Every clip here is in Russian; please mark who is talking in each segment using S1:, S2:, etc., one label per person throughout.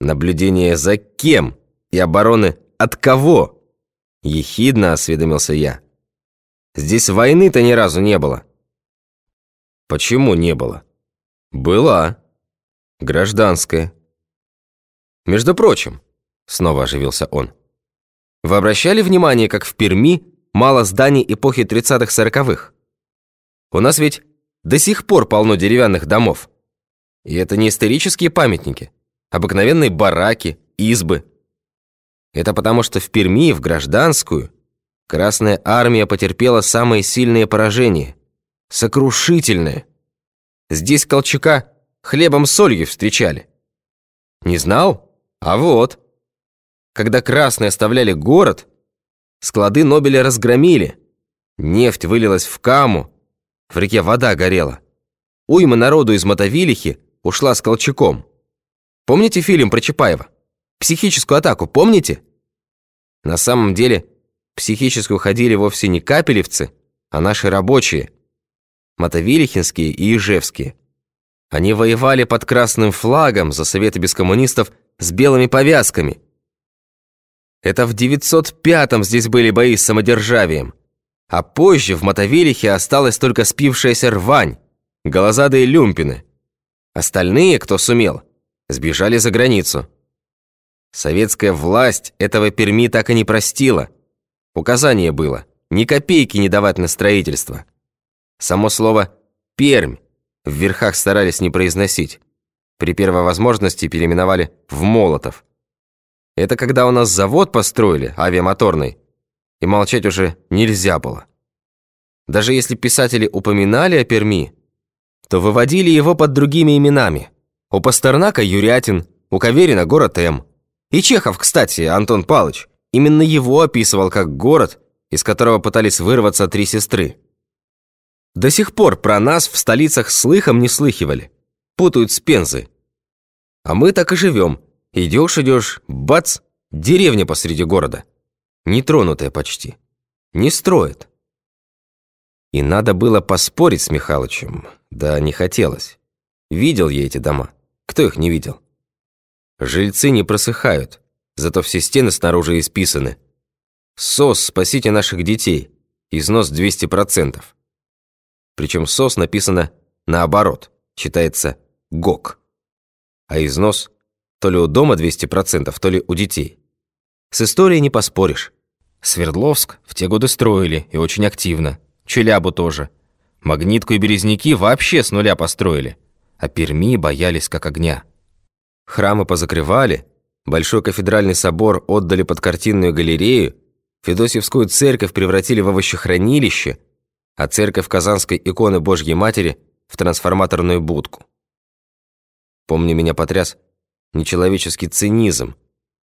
S1: Наблюдение за кем и обороны от кого? Ехидно осведомился я. Здесь войны-то ни разу не было. Почему не было? Была. Гражданская. Между прочим, снова оживился он. Вы обращали внимание, как в Перми мало зданий эпохи 30-х-40-х? У нас ведь до сих пор полно деревянных домов. И это не исторические памятники, обыкновенные бараки, избы. Это потому, что в Перми, в гражданскую, Красная Армия потерпела самые сильные поражения. Сокрушительные. Здесь Колчака хлебом-солью встречали. Не знал? А вот. Когда красные оставляли город, склады Нобеля разгромили. Нефть вылилась в Каму, в реке вода горела. Уйма народу из Мотовилихи ушла с Колчаком. Помните фильм про Чапаева? Психическую атаку, помните? На самом деле, психически ходили вовсе не капелевцы, а наши рабочие. Мотовилихинские и Ижевские. Они воевали под красным флагом за советы без коммунистов с белыми повязками. Это в 905-м здесь были бои с самодержавием. А позже в Мотовилихе осталась только спившаяся рвань, голозадые люмпины. Остальные, кто сумел, сбежали за границу. Советская власть этого Перми так и не простила. Указание было ни копейки не давать на строительство. Само слово «Пермь» в верхах старались не произносить. При первой возможности переименовали в Молотов. Это когда у нас завод построили, авиамоторный, и молчать уже нельзя было. Даже если писатели упоминали о Перми, то выводили его под другими именами. У Пастернака Юрятин, у Каверина город М. И Чехов, кстати, Антон Палыч, именно его описывал как город, из которого пытались вырваться три сестры. До сих пор про нас в столицах слыхом не слыхивали. Путают с Пензы. А мы так и живем. Идешь, идешь, бац, деревня посреди города нетронутая почти. Не строит. И надо было поспорить с Михалычем, да не хотелось. Видел я эти дома. Кто их не видел? Жильцы не просыхают, зато все стены снаружи исписаны. СОС «Спасите наших детей», износ 200%. Причем СОС написано наоборот, читается ГОК. А износ то ли у дома 200%, то ли у детей. С историей не поспоришь. Свердловск в те годы строили, и очень активно. Челябу тоже. Магнитку и Березники вообще с нуля построили. А Перми боялись как огня. Храмы позакрывали, Большой кафедральный собор отдали под картинную галерею, Федосьевскую церковь превратили в овощехранилище, а церковь Казанской иконы Божьей Матери в трансформаторную будку. Помню, меня потряс нечеловеческий цинизм,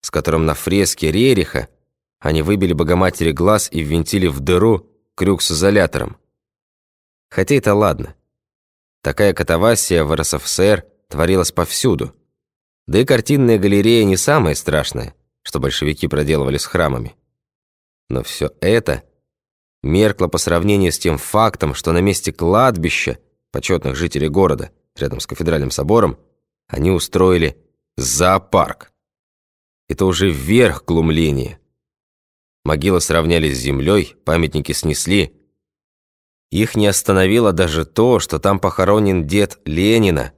S1: с которым на фреске Рериха они выбили Богоматери глаз и ввинтили в дыру крюк с изолятором. Хотя это ладно. Такая катавасия в РСФСР творилась повсюду. Да и картинная галерея не самое страшное, что большевики проделывали с храмами. Но все это меркло по сравнению с тем фактом, что на месте кладбища почетных жителей города, рядом с кафедральным собором, они устроили зоопарк. Это уже верх глумления. Могилы сравняли с землей, памятники снесли. Их не остановило даже то, что там похоронен дед Ленина,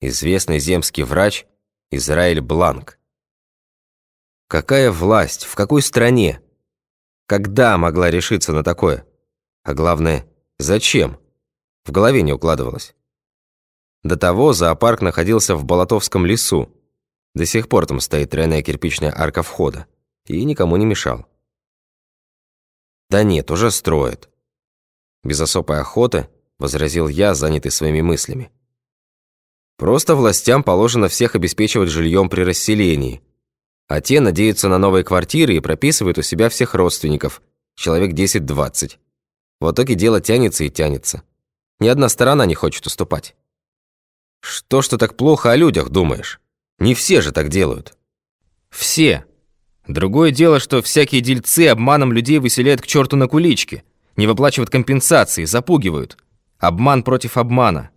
S1: известный земский врач Израиль Бланк. Какая власть, в какой стране? Когда могла решиться на такое? А главное, зачем? В голове не укладывалось. До того зоопарк находился в Болотовском лесу. До сих пор там стоит тройная кирпичная арка входа. И никому не мешал. «Да нет, уже строят». Без особой охоты возразил я, занятый своими мыслями. «Просто властям положено всех обеспечивать жильем при расселении, а те надеются на новые квартиры и прописывают у себя всех родственников, человек 10-20. В итоге дело тянется и тянется. Ни одна сторона не хочет уступать. Что ж ты так плохо о людях думаешь? Не все же так делают». «Все», Другое дело, что всякие дельцы обманом людей выселяют к черту на куличке, не выплачивают компенсации, запугивают. Обман против обмана.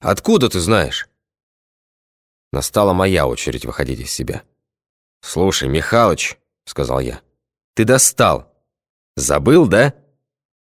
S1: Откуда ты знаешь? Настала моя очередь выходить из себя. «Слушай, Михалыч», — сказал я, — «ты достал. Забыл, да?